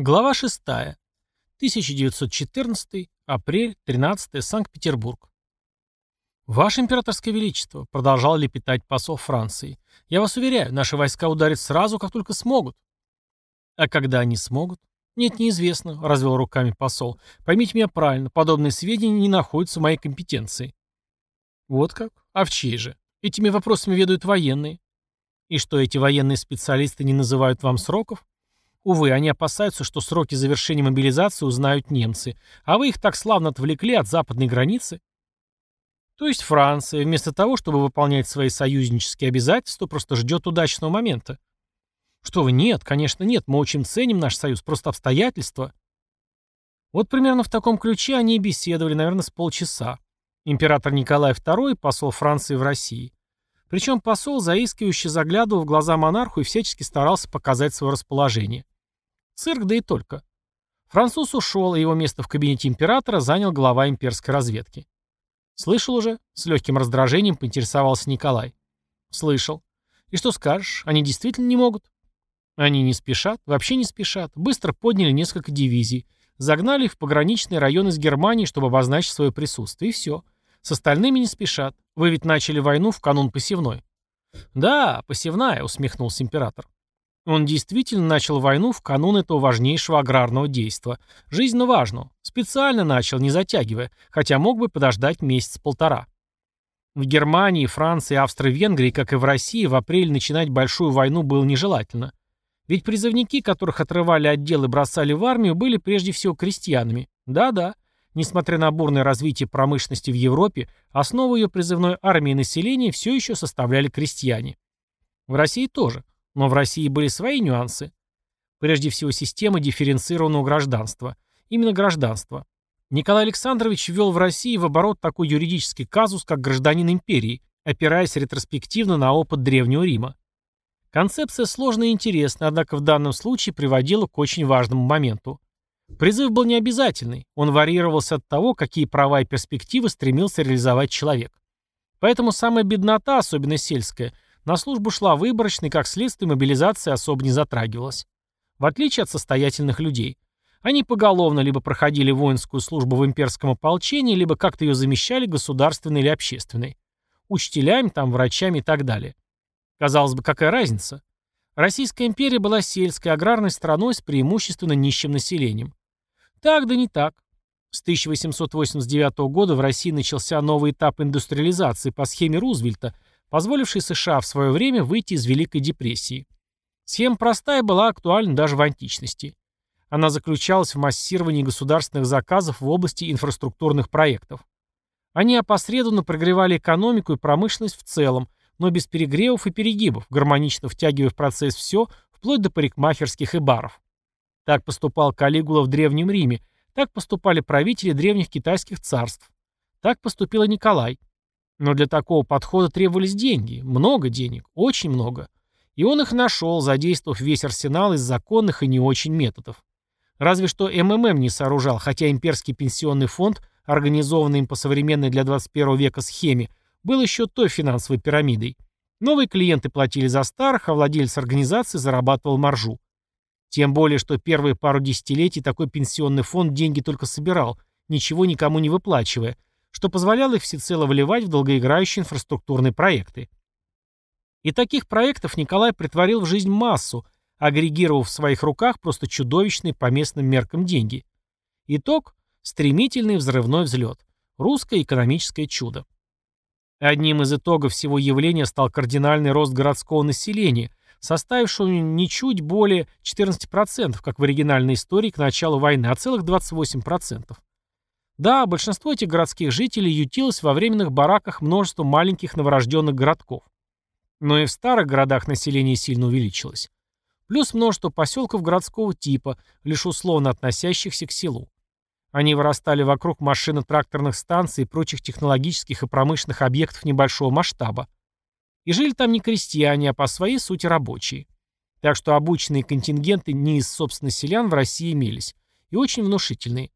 Глава 6. 1914. Апрель. 13. Санкт-Петербург. «Ваше императорское величество», — продолжал лепетать посол Франции, — «я вас уверяю, наши войска ударят сразу, как только смогут». «А когда они смогут?» «Нет, неизвестно», — развел руками посол. «Поймите меня правильно, подобные сведения не находятся в моей компетенции». «Вот как? А в чьей же? Этими вопросами ведают военные». «И что, эти военные специалисты не называют вам сроков?» Увы, они опасаются, что сроки завершения мобилизации узнают немцы, а вы их так славно отвлекли от западной границы. То есть Франция, вместо того, чтобы выполнять свои союзнические обязательства, просто ждет удачного момента. Что вы, нет, конечно нет, мы очень ценим наш союз, просто обстоятельства. Вот примерно в таком ключе они и беседовали, наверное, с полчаса. Император Николай II, посол Франции в России. Причем посол заискивающе заглядывал в глаза монарху и всячески старался показать свое расположение. Цирк, да и только. Француз ушел, и его место в кабинете императора занял глава имперской разведки. «Слышал уже?» — с легким раздражением поинтересовался Николай. «Слышал. И что скажешь? Они действительно не могут?» «Они не спешат, вообще не спешат. Быстро подняли несколько дивизий. Загнали их в пограничный район из Германии, чтобы обозначить свое присутствие, и все. С остальными не спешат. Вы ведь начали войну в канун посевной. Да, посевная, усмехнулся император. Он действительно начал войну в канун этого важнейшего аграрного действа. Жизненно важно. Специально начал, не затягивая, хотя мог бы подождать месяц-полтора. В Германии, Франции, Австро-Венгрии, как и в России, в апреле начинать большую войну было нежелательно. Ведь призывники, которых отрывали отдел и бросали в армию, были прежде всего крестьянами. Да-да, Несмотря на бурное развитие промышленности в Европе, основу ее призывной армии населения все еще составляли крестьяне. В России тоже, но в России были свои нюансы. Прежде всего система дифференцированного гражданства. Именно гражданство. Николай Александрович ввел в России в оборот такой юридический казус, как гражданин империи, опираясь ретроспективно на опыт Древнего Рима. Концепция сложная и интересная, однако в данном случае приводила к очень важному моменту. Призыв был необязательный, он варьировался от того, какие права и перспективы стремился реализовать человек. Поэтому самая беднота, особенно сельская, на службу шла выборочной, как следствие мобилизация особо не затрагивалась. В отличие от состоятельных людей. Они поголовно либо проходили воинскую службу в имперском ополчении, либо как-то ее замещали государственной или общественной. Учителями, там, врачами и так далее. Казалось бы, какая разница? Российская империя была сельской, аграрной страной с преимущественно нищим населением. Так да не так. С 1889 года в России начался новый этап индустриализации по схеме Рузвельта, позволивший США в свое время выйти из Великой депрессии. Схема простая была актуальна даже в античности. Она заключалась в массировании государственных заказов в области инфраструктурных проектов. Они опосредованно прогревали экономику и промышленность в целом, но без перегревов и перегибов, гармонично втягивая в процесс все, вплоть до парикмахерских и баров. Так поступал Калигула в Древнем Риме, так поступали правители древних китайских царств. Так поступил и Николай. Но для такого подхода требовались деньги, много денег, очень много. И он их нашел, задействовав весь арсенал из законных и не очень методов. Разве что МММ не сооружал, хотя имперский пенсионный фонд, организованный им по современной для 21 века схеме, был еще той финансовой пирамидой. Новые клиенты платили за старых, а владелец организации зарабатывал маржу. Тем более, что первые пару десятилетий такой пенсионный фонд деньги только собирал, ничего никому не выплачивая, что позволяло их всецело вливать в долгоиграющие инфраструктурные проекты. И таких проектов Николай притворил в жизнь массу, агрегировав в своих руках просто чудовищные по местным меркам деньги. Итог – стремительный взрывной взлет. Русское экономическое чудо. Одним из итогов всего явления стал кардинальный рост городского населения, составившего не чуть более 14%, как в оригинальной истории к началу войны, а целых 28%. Да, большинство этих городских жителей ютилось во временных бараках множества маленьких новорожденных городков. Но и в старых городах население сильно увеличилось. Плюс множество поселков городского типа, лишь условно относящихся к селу. Они вырастали вокруг машино-тракторных станций и прочих технологических и промышленных объектов небольшого масштаба. И жили там не крестьяне, а по своей сути рабочие. Так что обученные контингенты не из собственных селян в России имелись. И очень внушительные.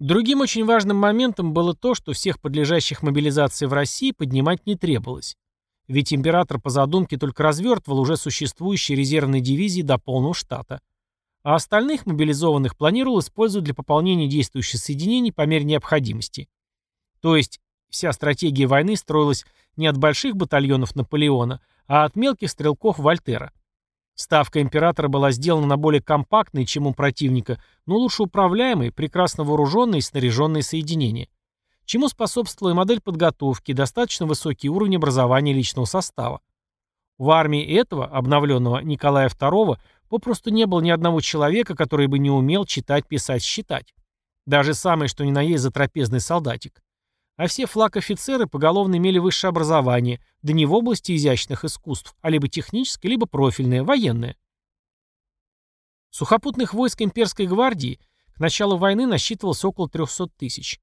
Другим очень важным моментом было то, что всех подлежащих мобилизации в России поднимать не требовалось. Ведь император по задумке только развертывал уже существующие резервные дивизии до полного штата. а остальных мобилизованных планировал использовать для пополнения действующих соединений по мере необходимости. То есть вся стратегия войны строилась не от больших батальонов Наполеона, а от мелких стрелков Вольтера. Ставка императора была сделана на более компактные, чем у противника, но лучше управляемые, прекрасно вооруженные и снаряженные соединения. Чему способствовала и модель подготовки, достаточно высокий уровень образования личного состава. В армии этого, обновленного Николая II, попросту не было ни одного человека, который бы не умел читать, писать, считать. Даже самый, что ни на есть, затрапезный солдатик. А все флаг-офицеры поголовно имели высшее образование, да не в области изящных искусств, а либо техническое, либо профильное, военное. Сухопутных войск имперской гвардии к началу войны насчитывалось около 300 тысяч.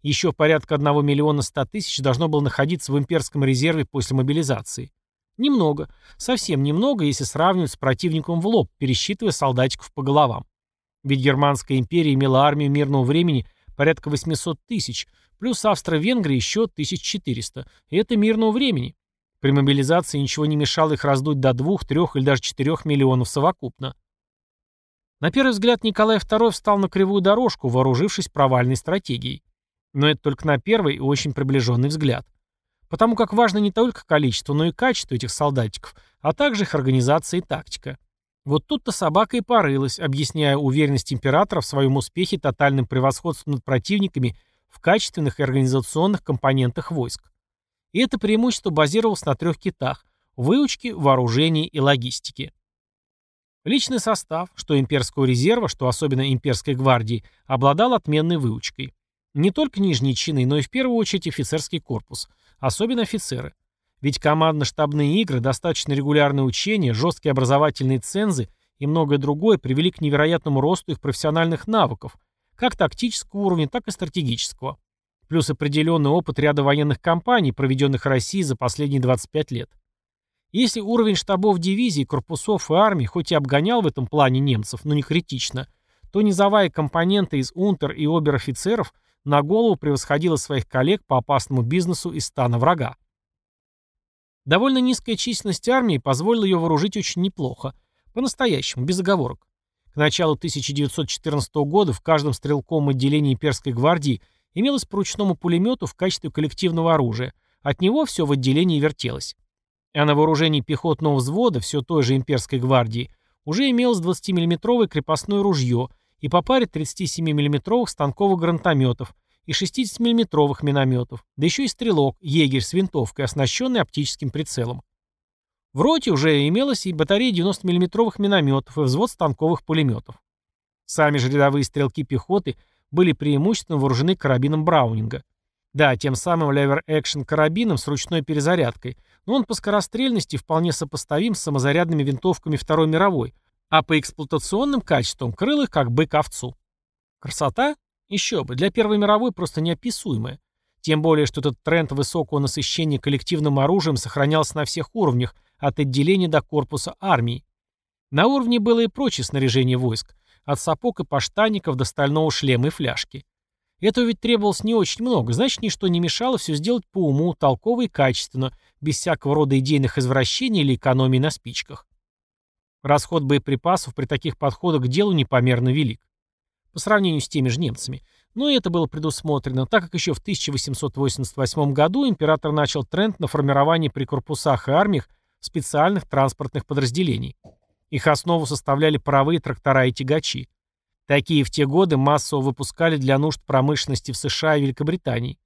Еще порядка 1 миллиона 100 тысяч должно было находиться в имперском резерве после мобилизации. Немного, совсем немного, если сравнивать с противником в лоб, пересчитывая солдатиков по головам. Ведь Германская империя имела армию мирного времени порядка 800 тысяч, плюс Австро-Венгрия еще 1400, и это мирного времени. При мобилизации ничего не мешало их раздуть до 2, 3 или даже 4 миллионов совокупно. На первый взгляд Николай II встал на кривую дорожку, вооружившись провальной стратегией. Но это только на первый и очень приближенный взгляд. Потому как важно не только количество, но и качество этих солдатиков, а также их организация и тактика. Вот тут-то собака и порылась, объясняя уверенность императора в своем успехе тотальным превосходством над противниками в качественных и организационных компонентах войск. И это преимущество базировалось на трех китах – выучке, вооружении и логистике. Личный состав, что имперского резерва, что особенно имперской гвардии, обладал отменной выучкой. Не только нижние чины, но и в первую очередь офицерский корпус, особенно офицеры. Ведь командно-штабные игры, достаточно регулярные учения, жесткие образовательные цензы и многое другое привели к невероятному росту их профессиональных навыков, как тактического уровня, так и стратегического. Плюс определенный опыт ряда военных кампаний, проведенных Россией за последние 25 лет. Если уровень штабов дивизий, корпусов и армий хоть и обгонял в этом плане немцев, но не критично, то низовая компонента из унтер- и обер-офицеров на голову превосходила своих коллег по опасному бизнесу из стана врага. Довольно низкая численность армии позволила ее вооружить очень неплохо, по-настоящему, без оговорок. К началу 1914 года в каждом стрелковом отделении имперской гвардии имелось по ручному пулемету в качестве коллективного оружия, от него все в отделении вертелось. А на вооружении пехотного взвода все той же имперской гвардии уже имелось 20 миллиметровое крепостное ружье и по паре 37 миллиметровых станковых гранатометов и 60 миллиметровых минометов, да еще и стрелок, егерь с винтовкой, оснащенный оптическим прицелом. В роте уже имелось и батарея 90 миллиметровых минометов и взвод станковых пулеметов. Сами же рядовые стрелки пехоты были преимущественно вооружены карабином Браунинга. Да, тем самым левер-экшен карабином с ручной перезарядкой, но он по скорострельности вполне сопоставим с самозарядными винтовками Второй мировой, а по эксплуатационным качествам крыл их как бык овцу. Красота? Еще бы, для Первой мировой просто неописуемая. Тем более, что этот тренд высокого насыщения коллективным оружием сохранялся на всех уровнях, от отделения до корпуса армии. На уровне было и прочее снаряжение войск, от сапог и поштанников до стального шлема и фляжки. Этого ведь требовалось не очень много, значит, ничто не мешало все сделать по уму, толково и качественно, без всякого рода идейных извращений или экономии на спичках. Расход боеприпасов при таких подходах к делу непомерно велик. По сравнению с теми же немцами. Но и это было предусмотрено, так как еще в 1888 году император начал тренд на формирование при корпусах и армиях специальных транспортных подразделений. Их основу составляли паровые трактора и тягачи. Такие в те годы массово выпускали для нужд промышленности в США и Великобритании.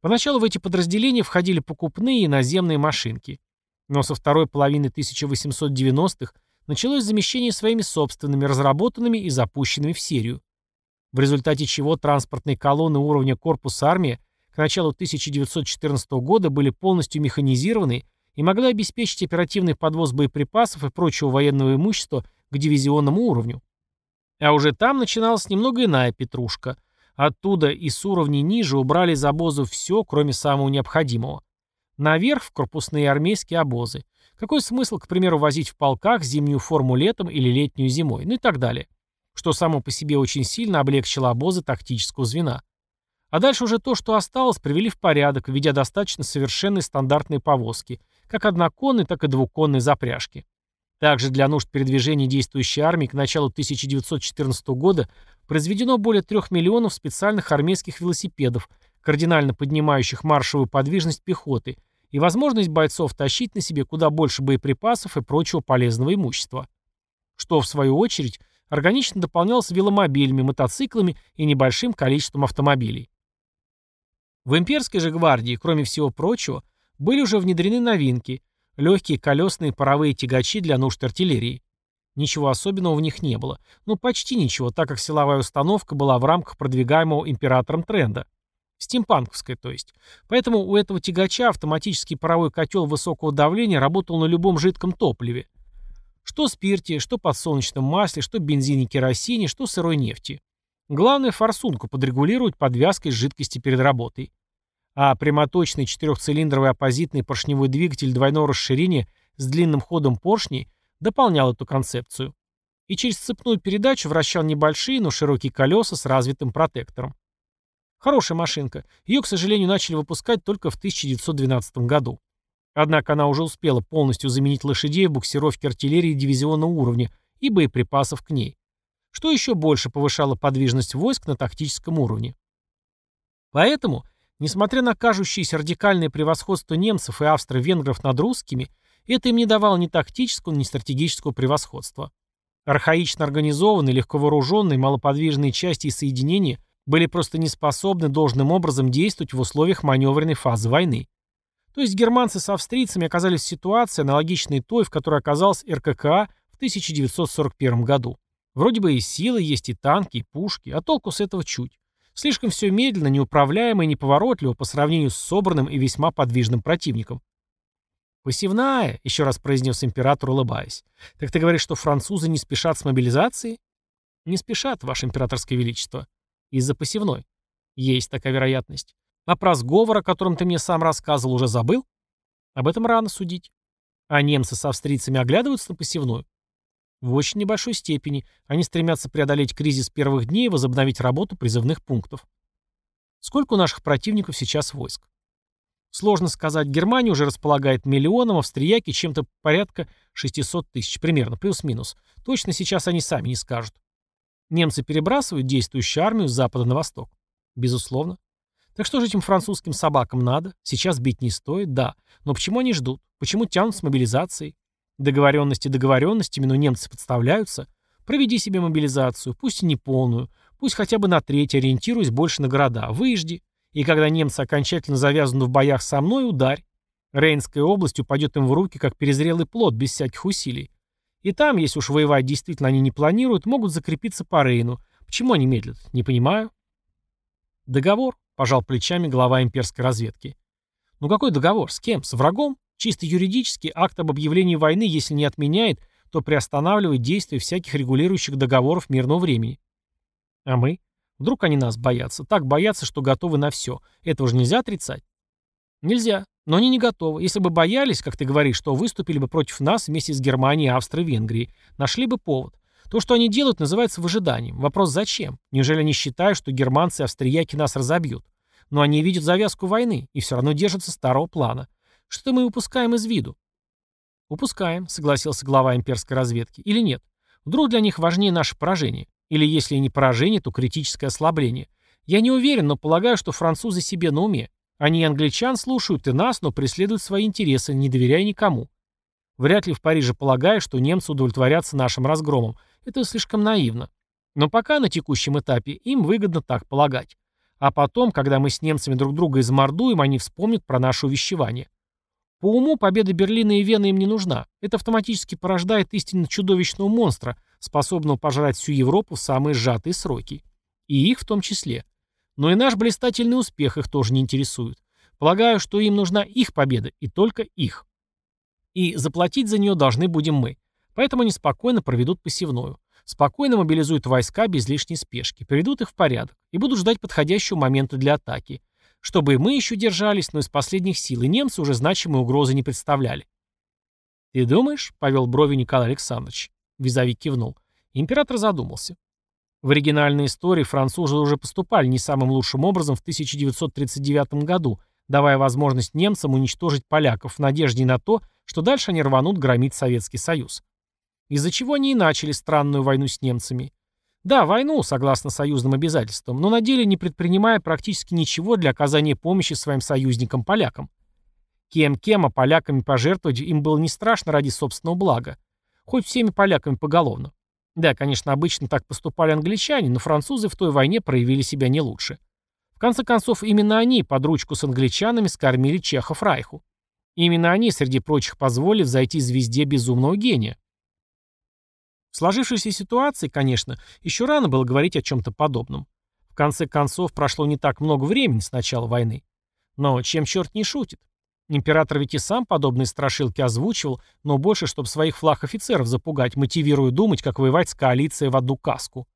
Поначалу в эти подразделения входили покупные и наземные машинки. Но со второй половины 1890-х началось замещение своими собственными, разработанными и запущенными в серию. В результате чего транспортные колонны уровня корпуса армии к началу 1914 года были полностью механизированы и могли обеспечить оперативный подвоз боеприпасов и прочего военного имущества к дивизионному уровню. А уже там начиналась немного иная петрушка. Оттуда и с уровней ниже убрали из обозов все, кроме самого необходимого. Наверх в корпусные армейские обозы. Какой смысл, к примеру, возить в полках зимнюю форму летом или летнюю зимой, ну и так далее. Что само по себе очень сильно облегчило обозы тактического звена. А дальше уже то, что осталось, привели в порядок, введя достаточно совершенные стандартные повозки, как одноконные, так и двуконные запряжки. Также для нужд передвижения действующей армии к началу 1914 года произведено более 3 миллионов специальных армейских велосипедов, кардинально поднимающих маршевую подвижность пехоты и возможность бойцов тащить на себе куда больше боеприпасов и прочего полезного имущества. Что, в свою очередь, органично дополнялось веломобилями, мотоциклами и небольшим количеством автомобилей. В имперской же гвардии, кроме всего прочего, были уже внедрены новинки – легкие колесные паровые тягачи для нужд артиллерии. Ничего особенного в них не было. Ну, почти ничего, так как силовая установка была в рамках продвигаемого императором тренда. Стимпанковская, то есть. Поэтому у этого тягача автоматический паровой котел высокого давления работал на любом жидком топливе. Что спирте, что подсолнечном масле, что бензине керосине, что сырой нефти. Главное форсунку подрегулировать подвязкой жидкости перед работой. А прямоточный четырехцилиндровый оппозитный поршневой двигатель двойного расширения с длинным ходом поршней дополнял эту концепцию. И через цепную передачу вращал небольшие, но широкие колеса с развитым протектором. Хорошая машинка. Ее, к сожалению, начали выпускать только в 1912 году. Однако она уже успела полностью заменить лошадей в буксировке артиллерии дивизионного уровня и боеприпасов к ней что еще больше повышало подвижность войск на тактическом уровне. Поэтому, несмотря на кажущееся радикальное превосходство немцев и австро-венгров над русскими, это им не давало ни тактического, ни стратегического превосходства. Архаично организованные, легко вооруженные, малоподвижные части и соединения были просто не способны должным образом действовать в условиях маневренной фазы войны. То есть германцы с австрийцами оказались в ситуации, аналогичной той, в которой оказалась РККА в 1941 году. Вроде бы и силы есть, и танки, и пушки, а толку с этого чуть. Слишком все медленно, неуправляемо и неповоротливо по сравнению с собранным и весьма подвижным противником. «Посевная», — еще раз произнес император, улыбаясь. «Так ты говоришь, что французы не спешат с мобилизацией?» «Не спешат, ваше императорское величество. Из-за посевной. Есть такая вероятность. А про сговор, о котором ты мне сам рассказывал, уже забыл? Об этом рано судить. А немцы с австрийцами оглядываются на посевную? В очень небольшой степени. Они стремятся преодолеть кризис первых дней и возобновить работу призывных пунктов. Сколько у наших противников сейчас войск? Сложно сказать. Германия уже располагает миллионом, австрияки чем-то порядка 600 тысяч, примерно, плюс-минус. Точно сейчас они сами не скажут. Немцы перебрасывают действующую армию с запада на восток? Безусловно. Так что же этим французским собакам надо? Сейчас бить не стоит, да. Но почему они ждут? Почему тянут с мобилизацией? Договоренности договоренностями, но немцы подставляются. Проведи себе мобилизацию, пусть и не полную, пусть хотя бы на треть, ориентируясь больше на города. Выжди. И когда немцы окончательно завязаны в боях со мной, ударь. Рейнская область упадет им в руки, как перезрелый плод, без всяких усилий. И там, если уж воевать действительно они не планируют, могут закрепиться по Рейну. Почему они медлят? Не понимаю. Договор, пожал плечами глава имперской разведки. Ну какой договор? С кем? С врагом? Чисто юридически акт об объявлении войны, если не отменяет, то приостанавливает действие всяких регулирующих договоров мирного времени. А мы? Вдруг они нас боятся? Так боятся, что готовы на все. Этого же нельзя отрицать? Нельзя. Но они не готовы. Если бы боялись, как ты говоришь, то выступили бы против нас вместе с Германией, Австрией, Венгрией. Нашли бы повод. То, что они делают, называется выжиданием. Вопрос зачем? Неужели они считают, что германцы и австрияки нас разобьют? Но они видят завязку войны и все равно держатся старого плана. Что мы упускаем из виду? Упускаем, согласился глава имперской разведки. Или нет? Вдруг для них важнее наше поражение? Или если не поражение, то критическое ослабление? Я не уверен, но полагаю, что французы себе на уме. Они англичан слушают и нас, но преследуют свои интересы, не доверяя никому. Вряд ли в Париже полагая, что немцы удовлетворятся нашим разгромом. Это слишком наивно. Но пока на текущем этапе им выгодно так полагать. А потом, когда мы с немцами друг друга измордуем, они вспомнят про наше увещевание. По уму победа Берлина и Вены им не нужна. Это автоматически порождает истинно чудовищного монстра, способного пожрать всю Европу в самые сжатые сроки. И их в том числе. Но и наш блистательный успех их тоже не интересует. Полагаю, что им нужна их победа, и только их. И заплатить за нее должны будем мы. Поэтому они спокойно проведут посевную. Спокойно мобилизуют войска без лишней спешки, приведут их в порядок и будут ждать подходящего момента для атаки чтобы и мы еще держались, но из последних сил, и немцы уже значимой угрозы не представляли. «Ты думаешь?» — повел брови Николай Александрович. Визави кивнул. Император задумался. В оригинальной истории французы уже поступали не самым лучшим образом в 1939 году, давая возможность немцам уничтожить поляков в надежде на то, что дальше они рванут громить Советский Союз. из-за чего они и начали странную войну с немцами. Да, войну, согласно союзным обязательствам, но на деле не предпринимая практически ничего для оказания помощи своим союзникам-полякам. Кем-кем, а поляками пожертвовать им было не страшно ради собственного блага. Хоть всеми поляками поголовно. Да, конечно, обычно так поступали англичане, но французы в той войне проявили себя не лучше. Конце концов, именно они под ручку с англичанами скормили чехов Райху. Именно они, среди прочих, позволили взойти звезде безумного гения. В сложившейся ситуации, конечно, еще рано было говорить о чем-то подобном. В конце концов, прошло не так много времени с начала войны. Но чем черт не шутит? Император ведь и сам подобные страшилки озвучивал, но больше, чтобы своих флаг офицеров запугать, мотивируя думать, как воевать с коалицией в одну каску.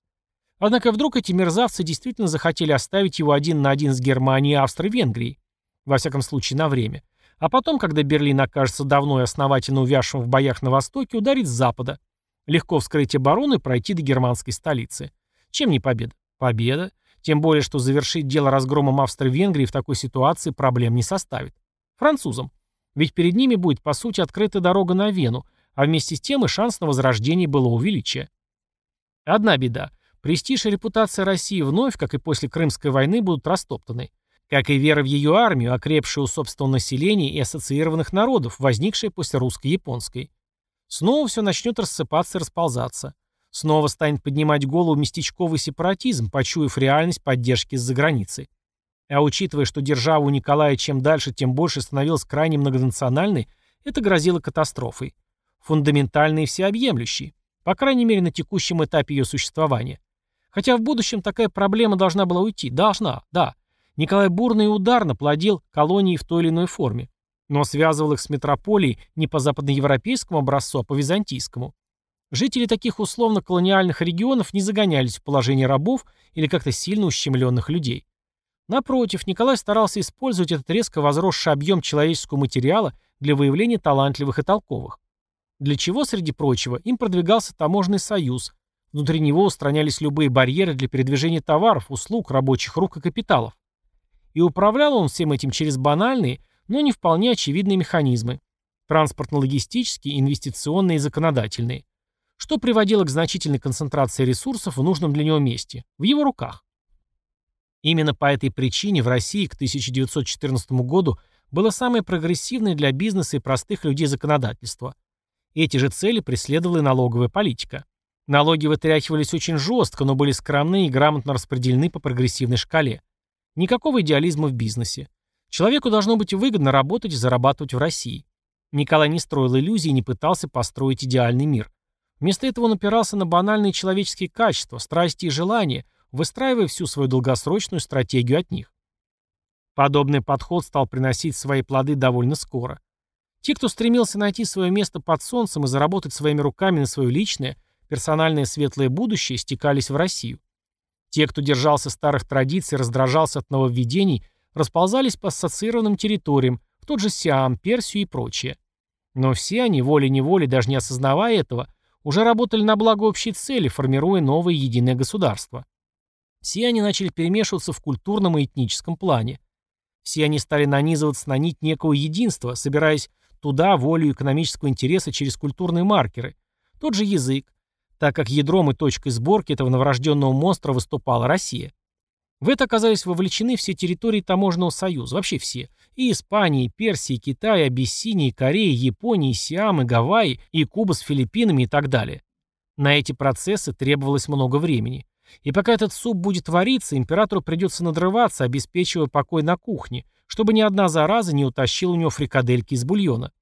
Однако вдруг эти мерзавцы действительно захотели оставить его один на один с Германией и Австро-Венгрией. Во всяком случае, на время. А потом, когда Берлин окажется давно и основательно увязшим в боях на Востоке, ударить с запада. Легко вскрыть оборону и пройти до германской столицы. Чем не победа? Победа. Тем более, что завершить дело разгромом Австро-Венгрии в такой ситуации проблем не составит. Французам. Ведь перед ними будет, по сути, открыта дорога на Вену, а вместе с тем и шанс на возрождение было увеличия. Одна беда. Престиж и репутация России вновь, как и после Крымской войны, будут растоптаны. Как и вера в ее армию, окрепшая у собственного населения и ассоциированных народов, возникшая после русско-японской. Снова все начнет рассыпаться и расползаться. Снова станет поднимать голову местечковый сепаратизм, почуяв реальность поддержки из-за границы. А учитывая, что держава у Николая чем дальше, тем больше становилась крайне многонациональной, это грозило катастрофой. Фундаментальной и всеобъемлющей. По крайней мере, на текущем этапе ее существования. Хотя в будущем такая проблема должна была уйти. Должна, да. Николай бурно и ударно плодил колонии в той или иной форме но связывал их с метрополией не по западноевропейскому образцу, а по византийскому. Жители таких условно-колониальных регионов не загонялись в положение рабов или как-то сильно ущемленных людей. Напротив, Николай старался использовать этот резко возросший объем человеческого материала для выявления талантливых и толковых. Для чего, среди прочего, им продвигался таможенный союз. Внутри него устранялись любые барьеры для передвижения товаров, услуг, рабочих рук и капиталов. И управлял он всем этим через банальные, но не вполне очевидные механизмы – транспортно-логистические, инвестиционные и законодательные, что приводило к значительной концентрации ресурсов в нужном для него месте, в его руках. Именно по этой причине в России к 1914 году было самое прогрессивное для бизнеса и простых людей законодательство. Эти же цели преследовала и налоговая политика. Налоги вытряхивались очень жестко, но были скромны и грамотно распределены по прогрессивной шкале. Никакого идеализма в бизнесе. Человеку должно быть выгодно работать и зарабатывать в России. Николай не строил иллюзий и не пытался построить идеальный мир. Вместо этого он опирался на банальные человеческие качества, страсти и желания, выстраивая всю свою долгосрочную стратегию от них. Подобный подход стал приносить свои плоды довольно скоро. Те, кто стремился найти свое место под солнцем и заработать своими руками на свое личное, персональное светлое будущее, стекались в Россию. Те, кто держался старых традиций, раздражался от нововведений – расползались по ассоциированным территориям, в тот же Сиам, Персию и прочее. Но все они, волей-неволей, даже не осознавая этого, уже работали на благо общей цели, формируя новое единое государство. Все они начали перемешиваться в культурном и этническом плане. Все они стали нанизываться на нить некого единства, собираясь туда волю экономического интереса через культурные маркеры. Тот же язык, так как ядром и точкой сборки этого новорожденного монстра выступала Россия. В это оказались вовлечены все территории таможенного союза, вообще все. И Испания, и Персия, и Китай, и Абиссиния, и Корея, и Япония, и Сиам, и Гавайи, и Куба с Филиппинами и так далее. На эти процессы требовалось много времени. И пока этот суп будет вариться, императору придется надрываться, обеспечивая покой на кухне, чтобы ни одна зараза не утащила у него фрикадельки из бульона.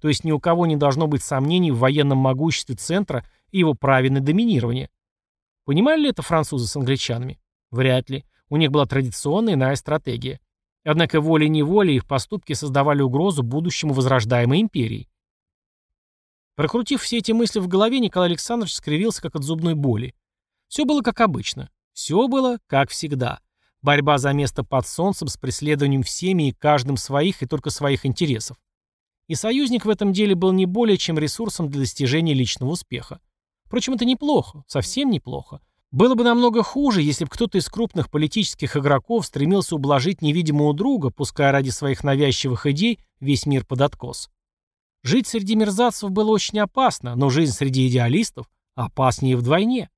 То есть ни у кого не должно быть сомнений в военном могуществе центра и его праве на доминирование. Понимали ли это французы с англичанами? Вряд ли. У них была традиционная иная стратегия. Однако волей-неволей их поступки создавали угрозу будущему возрождаемой империи. Прокрутив все эти мысли в голове, Николай Александрович скривился как от зубной боли. Все было как обычно. Все было как всегда. Борьба за место под солнцем с преследованием всеми и каждым своих и только своих интересов. И союзник в этом деле был не более чем ресурсом для достижения личного успеха. Впрочем, это неплохо, совсем неплохо. Было бы намного хуже, если бы кто-то из крупных политических игроков стремился ублажить невидимого друга, пуская ради своих навязчивых идей весь мир под откос. Жить среди мерзавцев было очень опасно, но жизнь среди идеалистов опаснее вдвойне.